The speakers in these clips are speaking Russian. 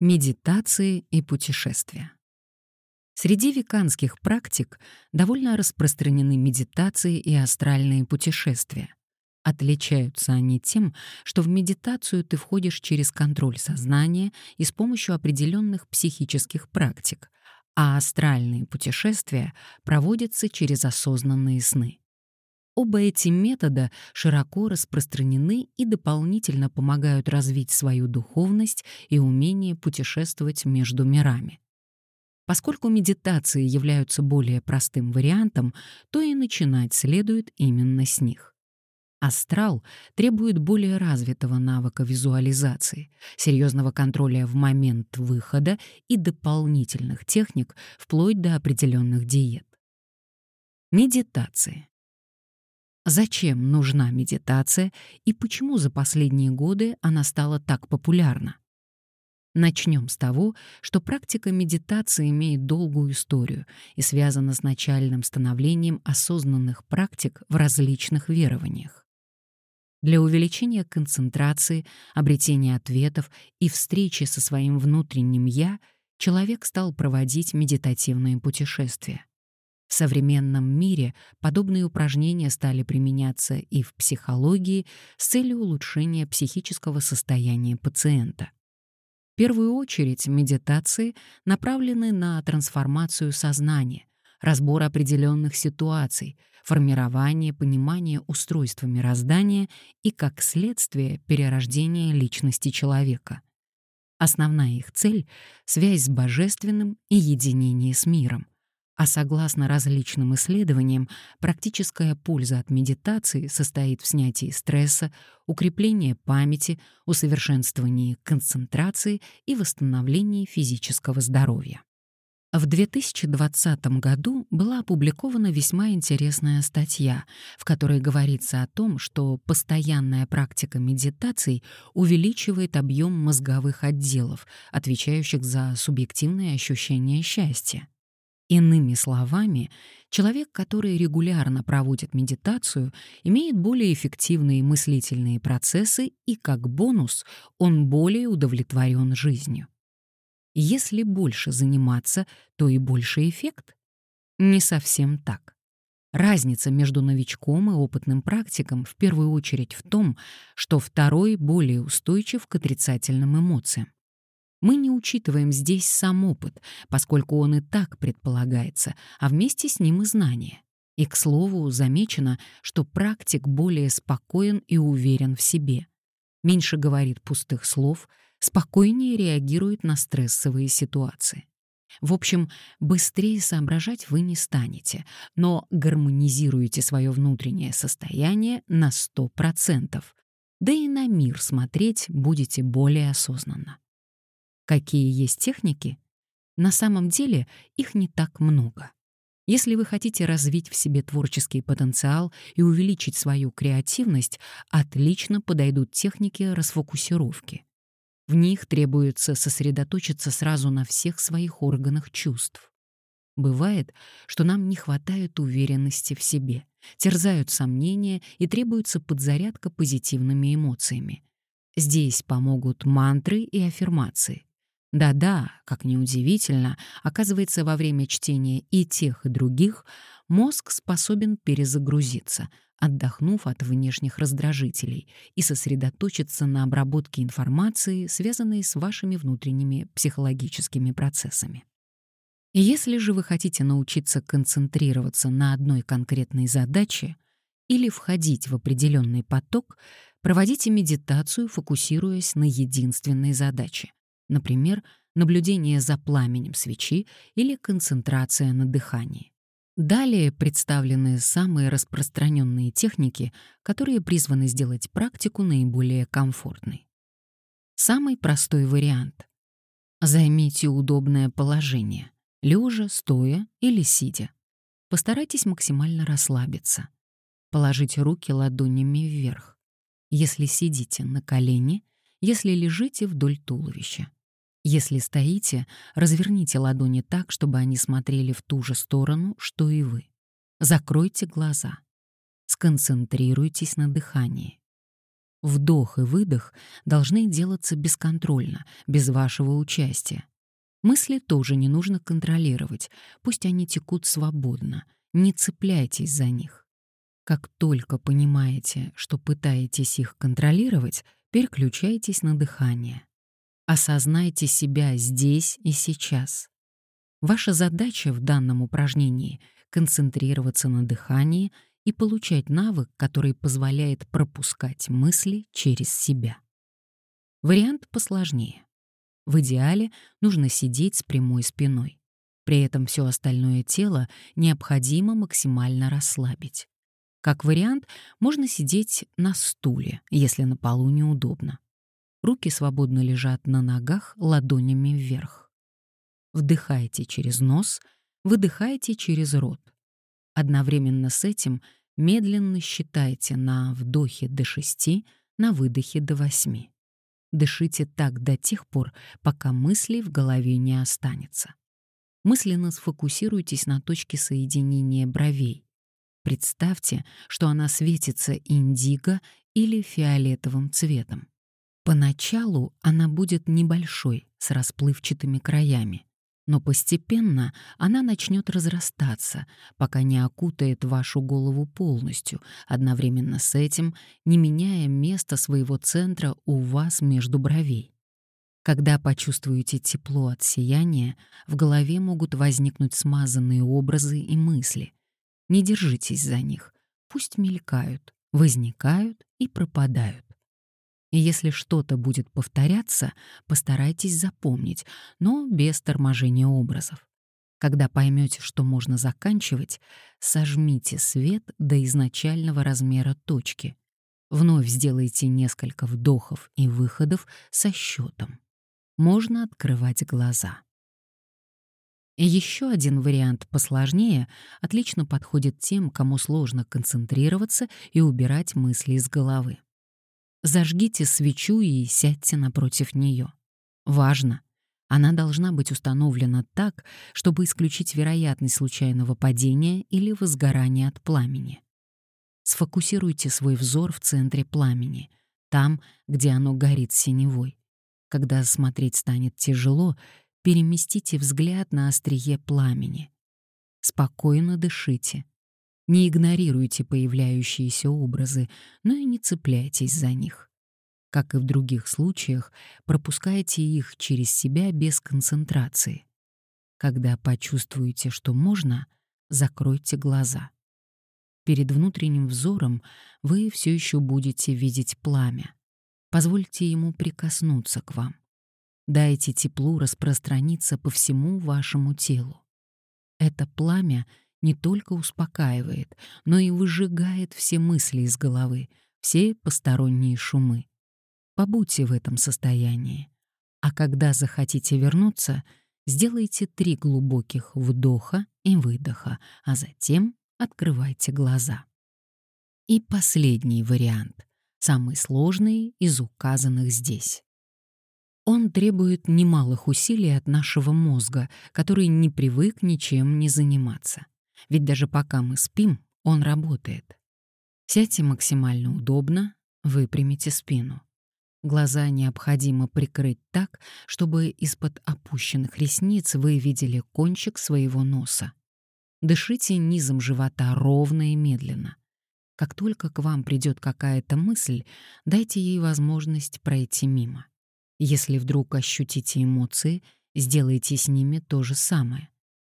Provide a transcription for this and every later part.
Медитации и путешествия. Среди веканских практик довольно распространены медитации и астральные путешествия. Отличаются они тем, что в медитацию ты входишь через контроль сознания и с помощью определенных психических практик, а астральные путешествия проводятся через осознанные сны. Оба эти метода широко распространены и дополнительно помогают развить свою духовность и умение путешествовать между мирами. Поскольку медитации являются более простым вариантом, то и начинать следует именно с них. Астрал требует более развитого навыка визуализации, серьезного контроля в момент выхода и дополнительных техник вплоть до определенных диет. Медитации. Зачем нужна медитация и почему за последние годы она стала так популярна? Начнем с того, что практика медитации имеет долгую историю и связана с начальным становлением осознанных практик в различных верованиях. Для увеличения концентрации, обретения ответов и встречи со своим внутренним «я» человек стал проводить медитативные путешествия. В современном мире подобные упражнения стали применяться и в психологии с целью улучшения психического состояния пациента. В первую очередь медитации направлены на трансформацию сознания, разбор определенных ситуаций, формирование понимания устройства мироздания и, как следствие, перерождение личности человека. Основная их цель — связь с божественным и единение с миром — а согласно различным исследованиям, практическая польза от медитации состоит в снятии стресса, укреплении памяти, усовершенствовании концентрации и восстановлении физического здоровья. В 2020 году была опубликована весьма интересная статья, в которой говорится о том, что постоянная практика медитаций увеличивает объем мозговых отделов, отвечающих за субъективное ощущение счастья. Иными словами, человек, который регулярно проводит медитацию, имеет более эффективные мыслительные процессы и, как бонус, он более удовлетворен жизнью. Если больше заниматься, то и больше эффект? Не совсем так. Разница между новичком и опытным практиком в первую очередь в том, что второй более устойчив к отрицательным эмоциям. Мы не учитываем здесь сам опыт, поскольку он и так предполагается, а вместе с ним и знания. И, к слову, замечено, что практик более спокоен и уверен в себе. Меньше говорит пустых слов, спокойнее реагирует на стрессовые ситуации. В общем, быстрее соображать вы не станете, но гармонизируете свое внутреннее состояние на 100%. Да и на мир смотреть будете более осознанно. Какие есть техники? На самом деле их не так много. Если вы хотите развить в себе творческий потенциал и увеличить свою креативность, отлично подойдут техники расфокусировки. В них требуется сосредоточиться сразу на всех своих органах чувств. Бывает, что нам не хватает уверенности в себе, терзают сомнения и требуется подзарядка позитивными эмоциями. Здесь помогут мантры и аффирмации. Да-да, как неудивительно, оказывается, во время чтения и тех, и других мозг способен перезагрузиться, отдохнув от внешних раздражителей, и сосредоточиться на обработке информации, связанной с вашими внутренними психологическими процессами. Если же вы хотите научиться концентрироваться на одной конкретной задаче или входить в определенный поток, проводите медитацию, фокусируясь на единственной задаче. Например, наблюдение за пламенем свечи или концентрация на дыхании. Далее представлены самые распространенные техники, которые призваны сделать практику наиболее комфортной. Самый простой вариант. Займите удобное положение, лежа, стоя или сидя. Постарайтесь максимально расслабиться. Положите руки ладонями вверх. Если сидите на колени, если лежите вдоль туловища. Если стоите, разверните ладони так, чтобы они смотрели в ту же сторону, что и вы. Закройте глаза. Сконцентрируйтесь на дыхании. Вдох и выдох должны делаться бесконтрольно, без вашего участия. Мысли тоже не нужно контролировать, пусть они текут свободно, не цепляйтесь за них. Как только понимаете, что пытаетесь их контролировать, переключайтесь на дыхание. Осознайте себя здесь и сейчас. Ваша задача в данном упражнении — концентрироваться на дыхании и получать навык, который позволяет пропускать мысли через себя. Вариант посложнее. В идеале нужно сидеть с прямой спиной. При этом все остальное тело необходимо максимально расслабить. Как вариант, можно сидеть на стуле, если на полу неудобно. Руки свободно лежат на ногах ладонями вверх. Вдыхайте через нос, выдыхайте через рот. Одновременно с этим медленно считайте на вдохе до шести, на выдохе до восьми. Дышите так до тех пор, пока мыслей в голове не останется. Мысленно сфокусируйтесь на точке соединения бровей. Представьте, что она светится индиго или фиолетовым цветом. Поначалу она будет небольшой, с расплывчатыми краями, но постепенно она начнет разрастаться, пока не окутает вашу голову полностью, одновременно с этим не меняя место своего центра у вас между бровей. Когда почувствуете тепло от сияния, в голове могут возникнуть смазанные образы и мысли. Не держитесь за них, пусть мелькают, возникают и пропадают. И если что-то будет повторяться, постарайтесь запомнить, но без торможения образов. Когда поймете, что можно заканчивать, сожмите свет до изначального размера точки. Вновь сделайте несколько вдохов и выходов со счетом. Можно открывать глаза. Еще один вариант посложнее отлично подходит тем, кому сложно концентрироваться и убирать мысли из головы. Зажгите свечу и сядьте напротив нее. Важно, она должна быть установлена так, чтобы исключить вероятность случайного падения или возгорания от пламени. Сфокусируйте свой взор в центре пламени, там, где оно горит синевой. Когда смотреть станет тяжело, переместите взгляд на острие пламени. Спокойно дышите, не игнорируйте появляющиеся образы, но и не цепляйтесь за них. Как и в других случаях, пропускайте их через себя без концентрации. Когда почувствуете, что можно, закройте глаза. Перед внутренним взором вы все еще будете видеть пламя. Позвольте ему прикоснуться к вам. Дайте теплу распространиться по всему вашему телу. Это пламя — не только успокаивает, но и выжигает все мысли из головы, все посторонние шумы. Побудьте в этом состоянии. А когда захотите вернуться, сделайте три глубоких вдоха и выдоха, а затем открывайте глаза. И последний вариант, самый сложный из указанных здесь. Он требует немалых усилий от нашего мозга, который не привык ничем не заниматься. Ведь даже пока мы спим, он работает. Сядьте максимально удобно, выпрямите спину. Глаза необходимо прикрыть так, чтобы из-под опущенных ресниц вы видели кончик своего носа. Дышите низом живота ровно и медленно. Как только к вам придет какая-то мысль, дайте ей возможность пройти мимо. Если вдруг ощутите эмоции, сделайте с ними то же самое.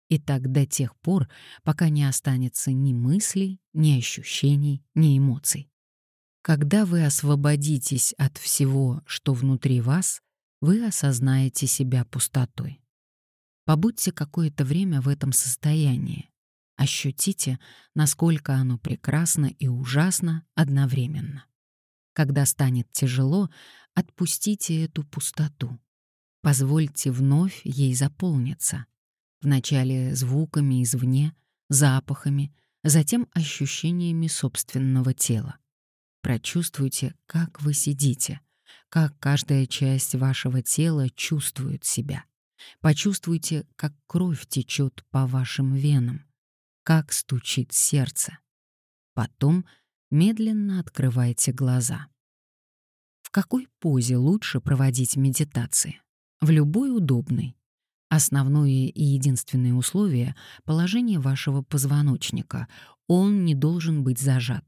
И так до тех пор, пока не останется ни мыслей, ни ощущений, ни эмоций. Когда вы освободитесь от всего, что внутри вас, вы осознаете себя пустотой. Побудьте какое-то время в этом состоянии. Ощутите, насколько оно прекрасно и ужасно одновременно. Когда станет тяжело, отпустите эту пустоту. Позвольте вновь ей заполниться. Вначале звуками извне, запахами, затем ощущениями собственного тела. Прочувствуйте, как вы сидите, как каждая часть вашего тела чувствует себя. Почувствуйте, как кровь течет по вашим венам, как стучит сердце. Потом медленно открывайте глаза. какой позе лучше проводить медитации? В любой удобной. Основное и единственное условие — положение вашего позвоночника. Он не должен быть зажат.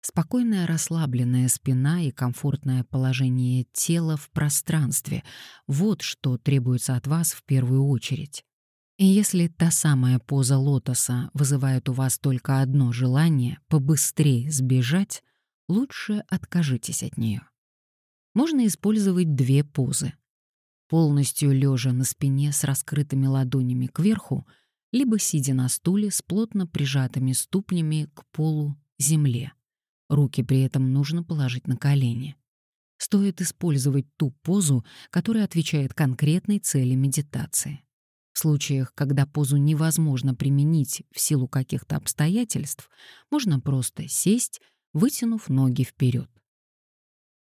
Спокойная расслабленная спина и комфортное положение тела в пространстве — вот что требуется от вас в первую очередь. И если та самая поза лотоса вызывает у вас только одно желание — побыстрее сбежать, лучше откажитесь от нее. Можно использовать две позы — полностью лежа на спине с раскрытыми ладонями кверху, либо сидя на стуле с плотно прижатыми ступнями к полу земле. Руки при этом нужно положить на колени. Стоит использовать ту позу, которая отвечает конкретной цели медитации. В случаях, когда позу невозможно применить в силу каких-то обстоятельств, можно просто сесть, вытянув ноги вперед.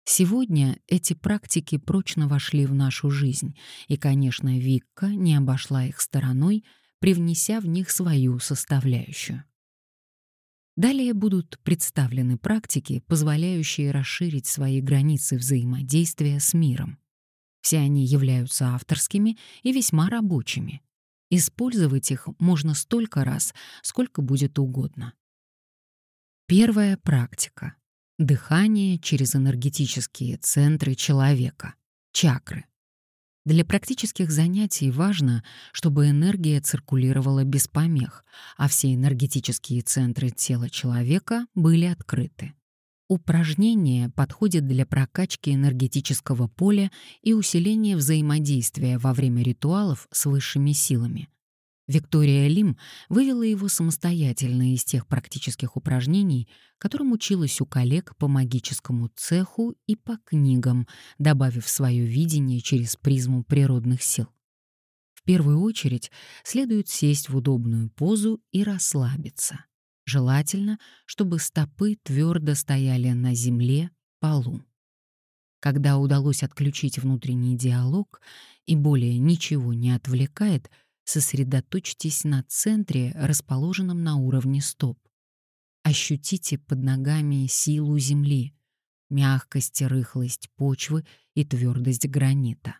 Сегодня эти практики прочно вошли в нашу жизнь, и, конечно, Викка не обошла их стороной, привнеся в них свою составляющую. Далее будут представлены практики, позволяющие расширить свои границы взаимодействия с миром. Все они являются авторскими и весьма рабочими. Использовать их можно столько раз, сколько будет угодно. Первая практика Дыхание через энергетические центры человека, чакры. Для практических занятий важно, чтобы энергия циркулировала без помех, а все энергетические центры тела человека были открыты. Упражнение подходит для прокачки энергетического поля и усиления взаимодействия во время ритуалов с высшими силами, Виктория Лим вывела его самостоятельно из тех практических упражнений, которым училась у коллег по магическому цеху и по книгам, добавив свое видение через призму природных сил. В первую очередь следует сесть в удобную позу и расслабиться. Желательно, чтобы стопы твердо стояли на земле, полу. Когда удалось отключить внутренний диалог и более ничего не отвлекает — сосредоточьтесь на центре, расположенном на уровне стоп. Ощутите под ногами силу земли, мягкость и рыхлость почвы и твердость гранита.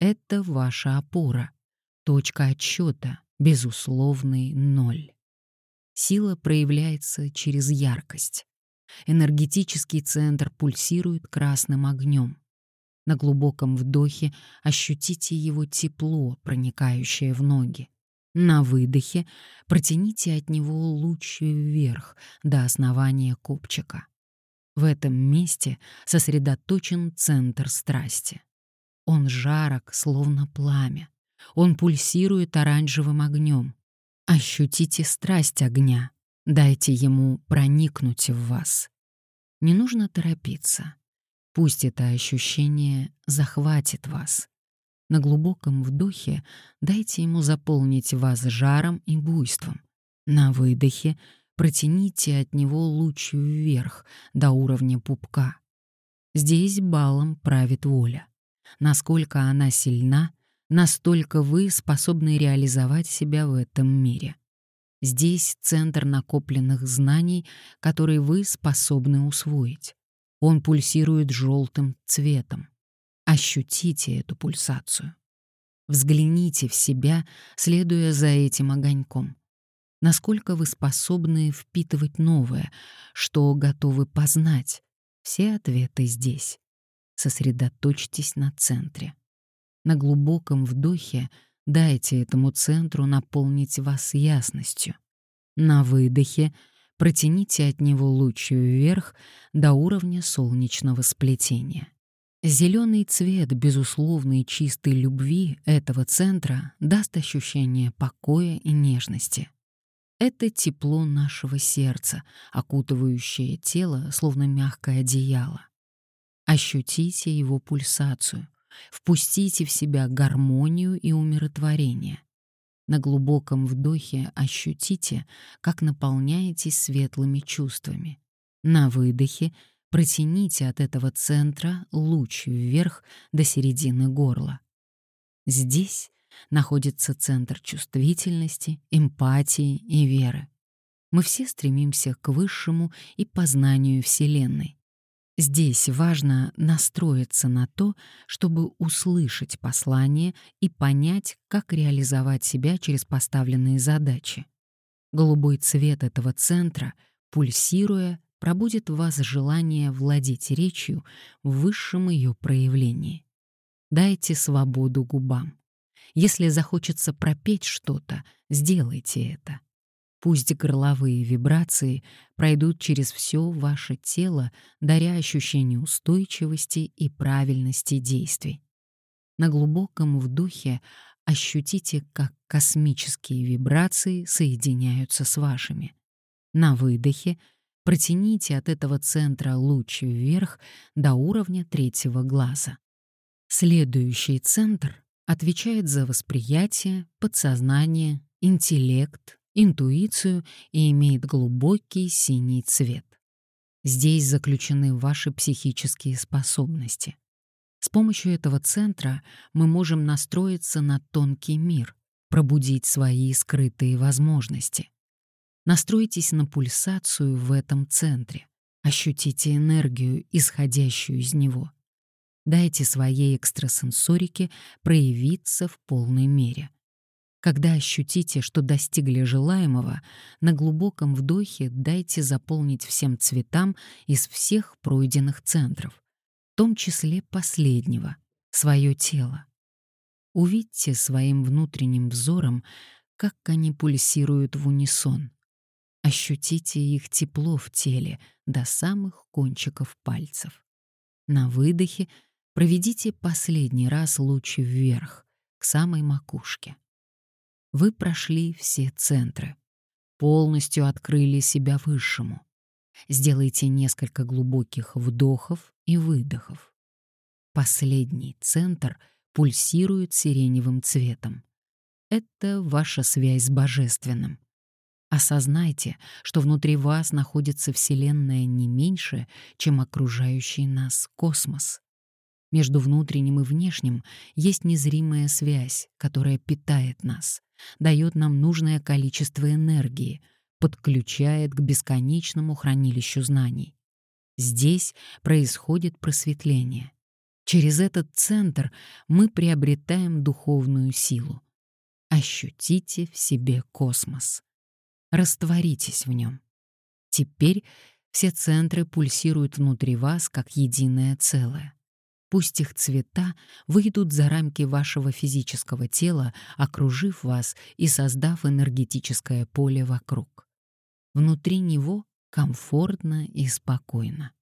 Это ваша опора, точка отсчета, безусловный ноль. Сила проявляется через яркость. Энергетический центр пульсирует красным огнем. На глубоком вдохе ощутите его тепло, проникающее в ноги. На выдохе протяните от него луч вверх до основания копчика. В этом месте сосредоточен центр страсти. Он жарок, словно пламя. Он пульсирует оранжевым огнем. Ощутите страсть огня. Дайте ему проникнуть в вас. Не нужно торопиться. Пусть это ощущение захватит вас. На глубоком вдохе дайте ему заполнить вас жаром и буйством. На выдохе протяните от него луч вверх до уровня пупка. Здесь балом правит воля. Насколько она сильна, настолько вы способны реализовать себя в этом мире. Здесь центр накопленных знаний, которые вы способны усвоить. Он пульсирует желтым цветом. Ощутите эту пульсацию. Взгляните в себя, следуя за этим огоньком. Насколько вы способны впитывать новое, что готовы познать. Все ответы здесь. Сосредоточьтесь на центре. На глубоком вдохе дайте этому центру наполнить вас ясностью. На выдохе — протяните от него луч вверх до уровня солнечного сплетения. Зеленый цвет безусловной чистой любви этого центра даст ощущение покоя и нежности. Это тепло нашего сердца, окутывающее тело, словно мягкое одеяло. Ощутите его пульсацию, впустите в себя гармонию и умиротворение. На глубоком вдохе ощутите, как наполняетесь светлыми чувствами. На выдохе протяните от этого центра луч вверх до середины горла. Здесь находится центр чувствительности, эмпатии и веры. Мы все стремимся к высшему и познанию Вселенной. Здесь важно настроиться на то, чтобы услышать послание и понять, как реализовать себя через поставленные задачи. Голубой цвет этого центра, пульсируя, пробудет в вас желание владеть речью в высшем ее проявлении. Дайте свободу губам. Если захочется пропеть что-то, сделайте это. Пусть горловые вибрации пройдут через все ваше тело, даря ощущение устойчивости и правильности действий. На глубоком вдохе ощутите, как космические вибрации соединяются с вашими. На выдохе протяните от этого центра луч вверх до уровня третьего глаза. Следующий центр отвечает за восприятие, подсознание, интеллект, интуицию и имеет глубокий синий цвет. Здесь заключены ваши психические способности. С помощью этого центра мы можем настроиться на тонкий мир, пробудить свои скрытые возможности. Настройтесь на пульсацию в этом центре, ощутите энергию, исходящую из него. Дайте своей экстрасенсорике проявиться в полной мере — когда ощутите, что достигли желаемого, на глубоком вдохе дайте заполнить всем цветам из всех пройденных центров, в том числе последнего, свое тело. Увидьте своим внутренним взором, как они пульсируют в унисон. Ощутите их тепло в теле до самых кончиков пальцев. На выдохе проведите последний раз луч вверх, к самой макушке. Вы прошли все центры, полностью открыли себя высшему. Сделайте несколько глубоких вдохов и выдохов. Последний центр пульсирует сиреневым цветом. Это ваша связь с Божественным. Осознайте, что внутри вас находится Вселенная не меньше, чем окружающий нас космос. Между внутренним и внешним есть незримая связь, которая питает нас, дает нам нужное количество энергии, подключает к бесконечному хранилищу знаний. Здесь происходит просветление. Через этот центр мы приобретаем духовную силу. Ощутите в себе космос. Растворитесь в нем. Теперь все центры пульсируют внутри вас как единое целое. Пусть их цвета выйдут за рамки вашего физического тела, окружив вас и создав энергетическое поле вокруг. Внутри него комфортно и спокойно.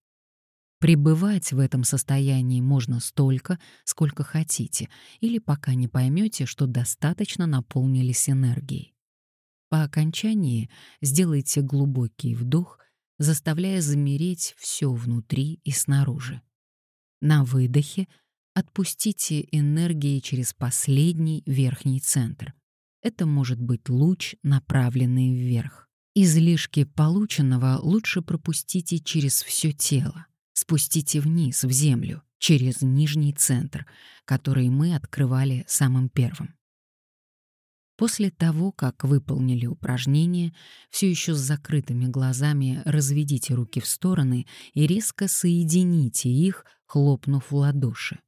Пребывать в этом состоянии можно столько, сколько хотите, или пока не поймете, что достаточно наполнились энергией. По окончании сделайте глубокий вдох, заставляя замереть все внутри и снаружи. На выдохе отпустите энергии через последний верхний центр. Это может быть луч, направленный вверх. Излишки полученного лучше пропустите через все тело. Спустите вниз, в землю, через нижний центр, который мы открывали самым первым. После того, как выполнили упражнение, все еще с закрытыми глазами разведите руки в стороны и резко соедините их, хлопнув в ладоши.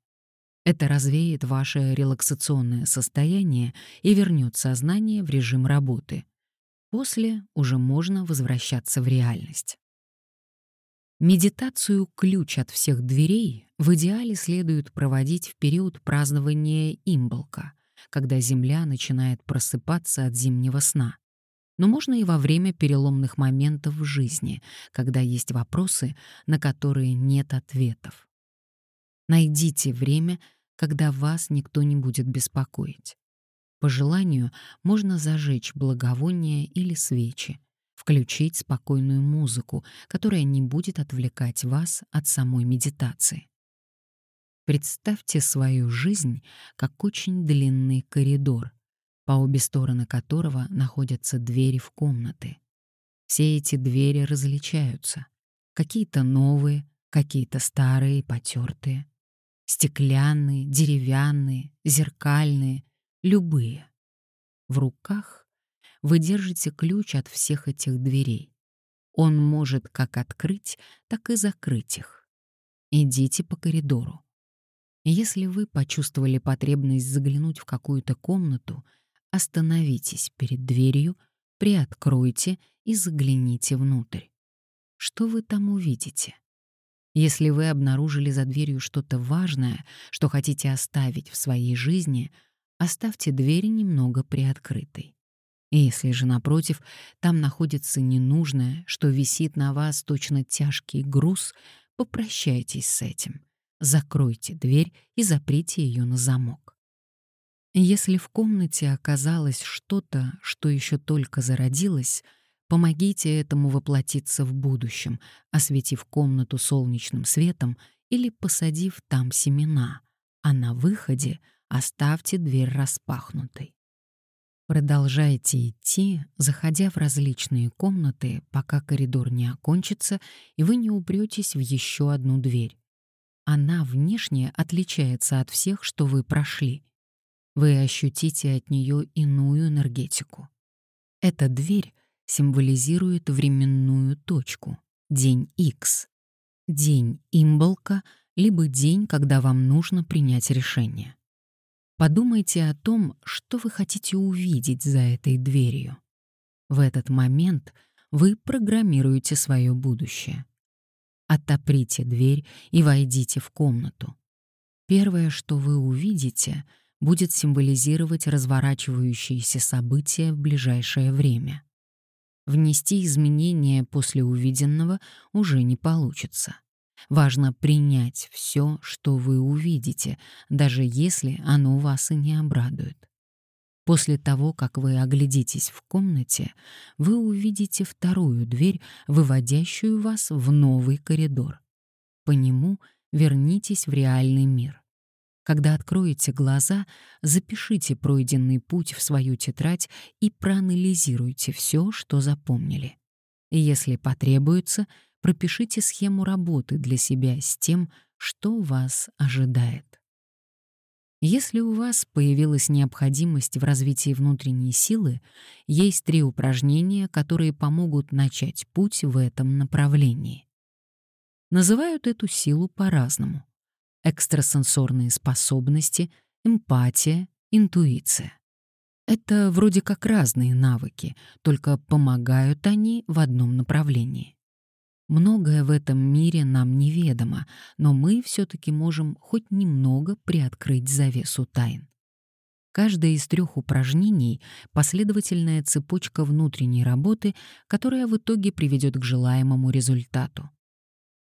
Это развеет ваше релаксационное состояние и вернет сознание в режим работы. После уже можно возвращаться в реальность. Медитацию «Ключ от всех дверей» в идеале следует проводить в период празднования имболка — когда Земля начинает просыпаться от зимнего сна. Но можно и во время переломных моментов в жизни, когда есть вопросы, на которые нет ответов. Найдите время, когда вас никто не будет беспокоить. По желанию можно зажечь благовония или свечи, включить спокойную музыку, которая не будет отвлекать вас от самой медитации. Представьте свою жизнь как очень длинный коридор, по обе стороны которого находятся двери в комнаты. Все эти двери различаются. Какие-то новые, какие-то старые, потертые. Стеклянные, деревянные, зеркальные, любые. В руках вы держите ключ от всех этих дверей. Он может как открыть, так и закрыть их. Идите по коридору. Если вы почувствовали потребность заглянуть в какую-то комнату, остановитесь перед дверью, приоткройте и загляните внутрь. Что вы там увидите? Если вы обнаружили за дверью что-то важное, что хотите оставить в своей жизни, оставьте дверь немного приоткрытой. Если же, напротив, там находится ненужное, что висит на вас точно тяжкий груз, попрощайтесь с этим. Закройте дверь и заприте ее на замок. Если в комнате оказалось что-то, что еще только зародилось, помогите этому воплотиться в будущем, осветив комнату солнечным светом или посадив там семена, а на выходе оставьте дверь распахнутой. Продолжайте идти, заходя в различные комнаты, пока коридор не окончится, и вы не упретесь в еще одну дверь. Она внешне отличается от всех, что вы прошли. Вы ощутите от нее иную энергетику. Эта дверь символизирует временную точку, день X, день имболка, либо день, когда вам нужно принять решение. Подумайте о том, что вы хотите увидеть за этой дверью. В этот момент вы программируете свое будущее. Отоприте дверь и войдите в комнату. Первое, что вы увидите, будет символизировать разворачивающиеся события в ближайшее время. Внести изменения после увиденного уже не получится. Важно принять все, что вы увидите, даже если оно вас и не обрадует. После того, как вы оглядитесь в комнате, вы увидите вторую дверь, выводящую вас в новый коридор. По нему вернитесь в реальный мир. Когда откроете глаза, запишите пройденный путь в свою тетрадь и проанализируйте все, что запомнили. Если потребуется, пропишите схему работы для себя с тем, что вас ожидает. Если у вас появилась необходимость в развитии внутренней силы, есть три упражнения, которые помогут начать путь в этом направлении. Называют эту силу по-разному. Экстрасенсорные способности, эмпатия, интуиция. Это вроде как разные навыки, только помогают они в одном направлении. Многое в этом мире нам неведомо, но мы все-таки можем хоть немного приоткрыть завесу тайн. Каждое из трех упражнений — последовательная цепочка внутренней работы, которая в итоге приведет к желаемому результату.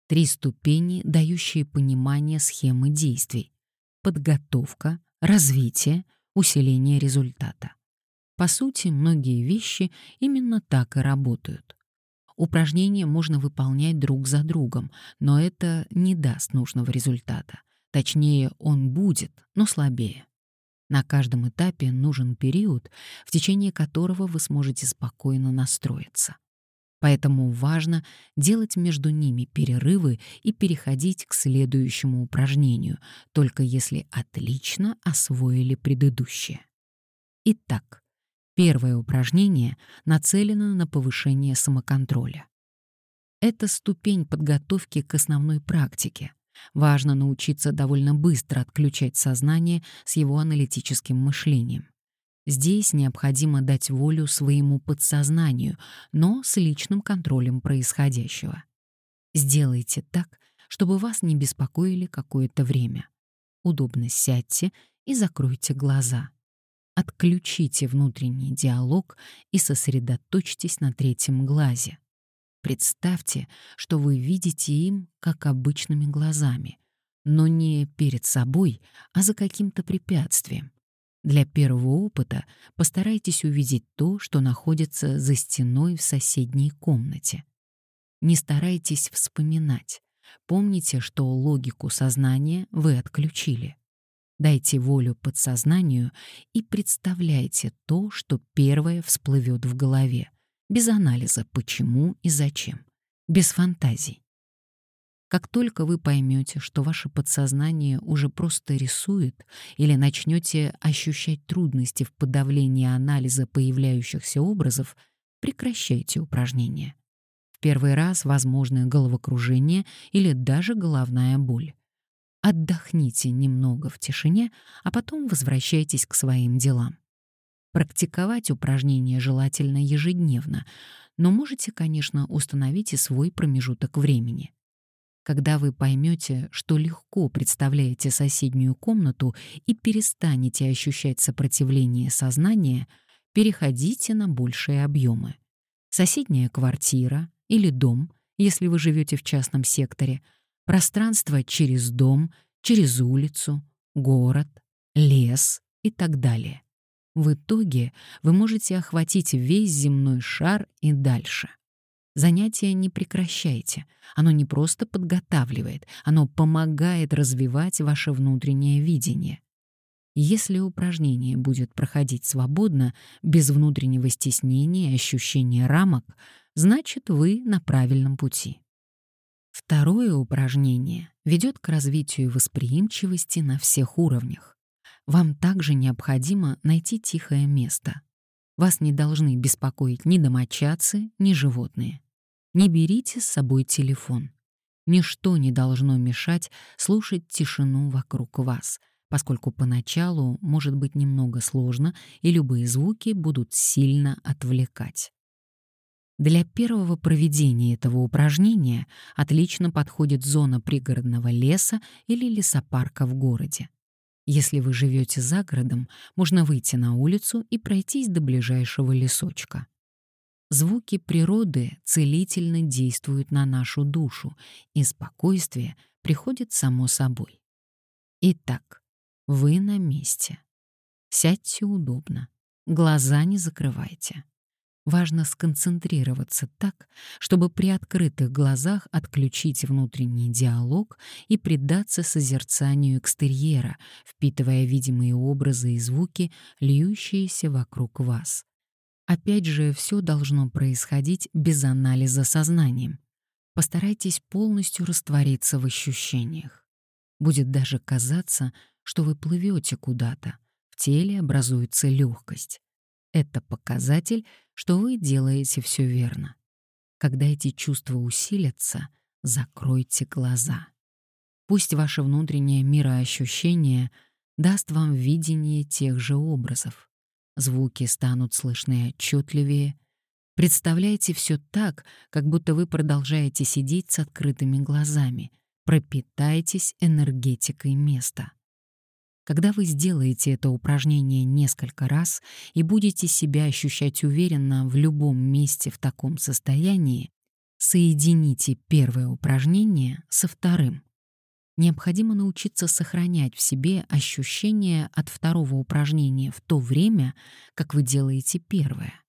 Три ступени, дающие понимание схемы действий. Подготовка, развитие, усиление результата. По сути, многие вещи именно так и работают. Упражнения можно выполнять друг за другом, но это не даст нужного результата. Точнее, он будет, но слабее. На каждом этапе нужен период, в течение которого вы сможете спокойно настроиться. Поэтому важно делать между ними перерывы и переходить к следующему упражнению, только если отлично освоили предыдущее. Итак, Первое упражнение нацелено на повышение самоконтроля. Это ступень подготовки к основной практике. Важно научиться довольно быстро отключать сознание с его аналитическим мышлением. Здесь необходимо дать волю своему подсознанию, но с личным контролем происходящего. Сделайте так, чтобы вас не беспокоили какое-то время. Удобно сядьте и закройте глаза. Отключите внутренний диалог и сосредоточьтесь на третьем глазе. Представьте, что вы видите им как обычными глазами, но не перед собой, а за каким-то препятствием. Для первого опыта постарайтесь увидеть то, что находится за стеной в соседней комнате. Не старайтесь вспоминать. Помните, что логику сознания вы отключили. Дайте волю подсознанию и представляйте то, что первое всплывет в голове, без анализа почему и зачем, без фантазий. Как только вы поймете, что ваше подсознание уже просто рисует или начнете ощущать трудности в подавлении анализа появляющихся образов, прекращайте упражнение. первый раз возможны головокружение или даже головная боль. Отдохните немного в тишине, а потом возвращайтесь к своим делам. Практиковать упражнения желательно ежедневно, но можете, конечно, установить и свой промежуток времени. Когда вы поймете, что легко представляете соседнюю комнату и перестанете ощущать сопротивление сознания, переходите на большие объемы. Соседняя квартира или дом, если вы живете в частном секторе, пространство через дом, через улицу, город, лес и так далее. В итоге вы можете охватить весь земной шар и дальше. Занятия не прекращайте. Оно не просто подготавливает, оно помогает развивать ваше внутреннее видение. Если упражнение будет проходить свободно, без внутреннего стеснения и ощущения рамок, значит вы на правильном пути. Второе упражнение ведет к развитию восприимчивости на всех уровнях. Вам также необходимо найти тихое место. Вас не должны беспокоить ни домочадцы, ни животные. Не берите с собой телефон. Ничто не должно мешать слушать тишину вокруг вас, поскольку поначалу может быть немного сложно, и любые звуки будут сильно отвлекать. Для первого проведения этого упражнения отлично подходит зона пригородного леса или лесопарка в городе. Если вы живете за городом, можно выйти на улицу и пройтись до ближайшего лесочка. Звуки природы целительно действуют на нашу душу, и спокойствие приходит само собой. Итак, вы на месте. Сядьте удобно, глаза не закрывайте. Важно сконцентрироваться так, чтобы при открытых глазах отключить внутренний диалог и предаться созерцанию экстерьера, впитывая видимые образы и звуки, льющиеся вокруг вас. Опять же, все должно происходить без анализа сознанием. Постарайтесь полностью раствориться в ощущениях. Будет даже казаться, что вы плывете куда-то, в теле образуется легкость. Это показатель, что вы делаете все верно. Когда эти чувства усилятся, закройте глаза. Пусть ваше внутреннее мироощущение даст вам видение тех же образов. Звуки станут слышны отчетливее. Представляйте все так, как будто вы продолжаете сидеть с открытыми глазами. Пропитайтесь энергетикой места. Когда вы сделаете это упражнение несколько раз и будете себя ощущать уверенно в любом месте в таком состоянии, соедините первое упражнение со вторым. Необходимо научиться сохранять в себе ощущение от второго упражнения в то время, как вы делаете первое.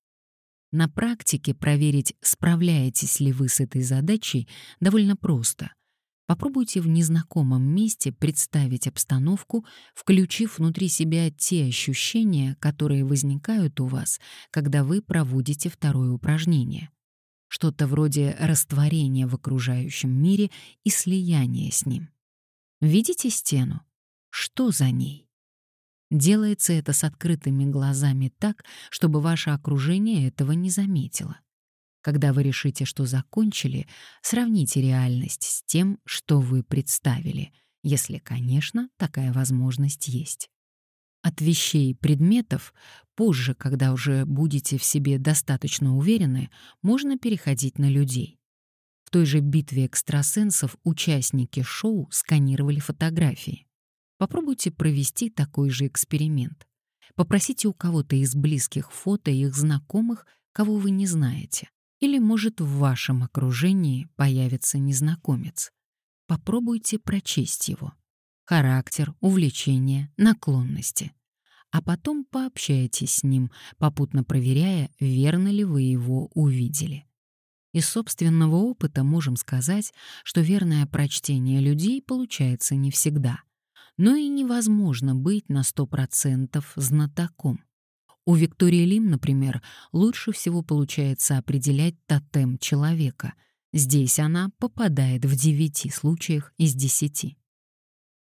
На практике проверить, справляетесь ли вы с этой задачей, довольно просто. Попробуйте в незнакомом месте представить обстановку, включив внутри себя те ощущения, которые возникают у вас, когда вы проводите второе упражнение. Что-то вроде растворения в окружающем мире и слияния с ним. Видите стену? Что за ней? Делается это с открытыми глазами так, чтобы ваше окружение этого не заметило. Когда вы решите, что закончили, сравните реальность с тем, что вы представили, если, конечно, такая возможность есть. От вещей и предметов позже, когда уже будете в себе достаточно уверены, можно переходить на людей. В той же битве экстрасенсов участники шоу сканировали фотографии. Попробуйте провести такой же эксперимент. Попросите у кого-то из близких фото их знакомых, кого вы не знаете. Или, может, в вашем окружении появится незнакомец. Попробуйте прочесть его. Характер, увлечения, наклонности. А потом пообщайтесь с ним, попутно проверяя, верно ли вы его увидели. Из собственного опыта можем сказать, что верное прочтение людей получается не всегда. Но и невозможно быть на 100% знатоком. У Виктории Лим, например, лучше всего получается определять тотем человека. Здесь она попадает в 9 случаях из 10.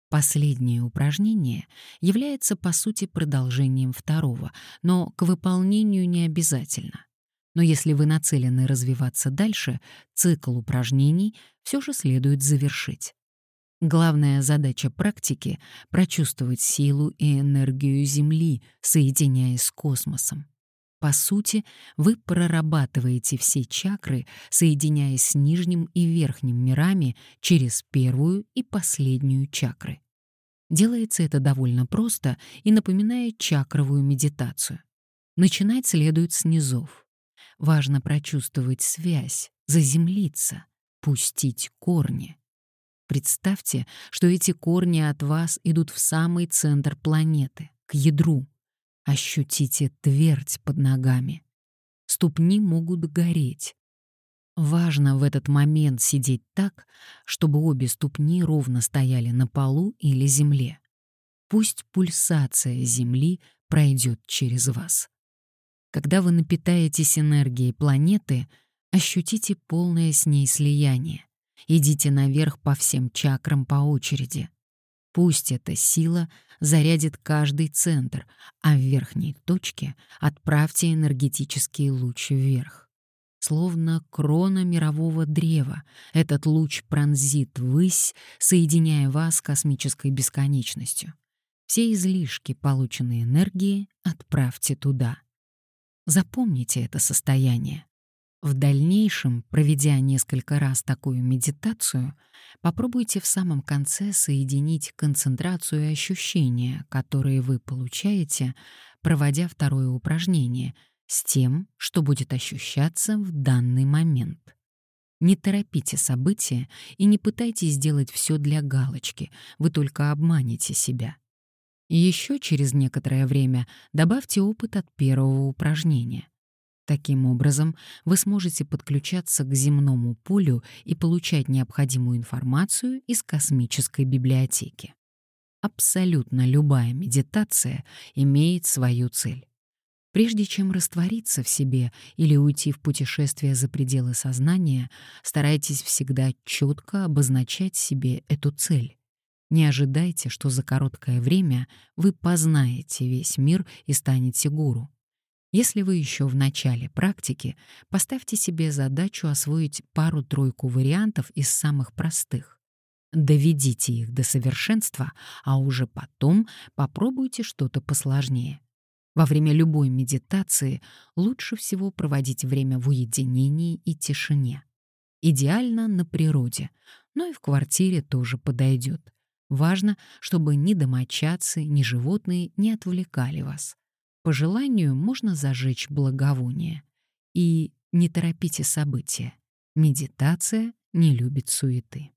Последнее упражнение является по сути продолжением второго, но к выполнению не обязательно. Но если вы нацелены развиваться дальше, цикл упражнений все же следует завершить. Главная задача практики — прочувствовать силу и энергию Земли, соединяясь с космосом. По сути, вы прорабатываете все чакры, соединяясь с нижним и верхним мирами через первую и последнюю чакры. Делается это довольно просто и напоминает чакровую медитацию. Начинать следует с низов. Важно прочувствовать связь, заземлиться, пустить корни. Представьте, что эти корни от вас идут в самый центр планеты, к ядру. Ощутите твердь под ногами. Ступни могут гореть. Важно в этот момент сидеть так, чтобы обе ступни ровно стояли на полу или земле. Пусть пульсация земли пройдет через вас. Когда вы напитаетесь энергией планеты, ощутите полное с ней слияние. Идите наверх по всем чакрам по очереди. Пусть эта сила зарядит каждый центр, а в верхней точке отправьте энергетический луч вверх. Словно крона мирового древа, этот луч пронзит ввысь, соединяя вас с космической бесконечностью. Все излишки полученной энергии отправьте туда. Запомните это состояние. В дальнейшем, проведя несколько раз такую медитацию, попробуйте в самом конце соединить концентрацию и ощущения, которые вы получаете, проводя второе упражнение, с тем, что будет ощущаться в данный момент. Не торопите события и не пытайтесь сделать все для галочки, вы только обманете себя. Еще через некоторое время добавьте опыт от первого упражнения. Таким образом, вы сможете подключаться к земному полю и получать необходимую информацию из космической библиотеки. Абсолютно любая медитация имеет свою цель. Прежде чем раствориться в себе или уйти в путешествие за пределы сознания, старайтесь всегда четко обозначать себе эту цель. Не ожидайте, что за короткое время вы познаете весь мир и станете гуру. Если вы еще в начале практики, поставьте себе задачу освоить пару-тройку вариантов из самых простых. Доведите их до совершенства, а уже потом попробуйте что-то посложнее. Во время любой медитации лучше всего проводить время в уединении и тишине. Идеально на природе, но и в квартире тоже подойдет. Важно, чтобы ни домочадцы, ни животные не отвлекали вас. По желанию можно зажечь благовоние. И не торопите события. Медитация не любит суеты.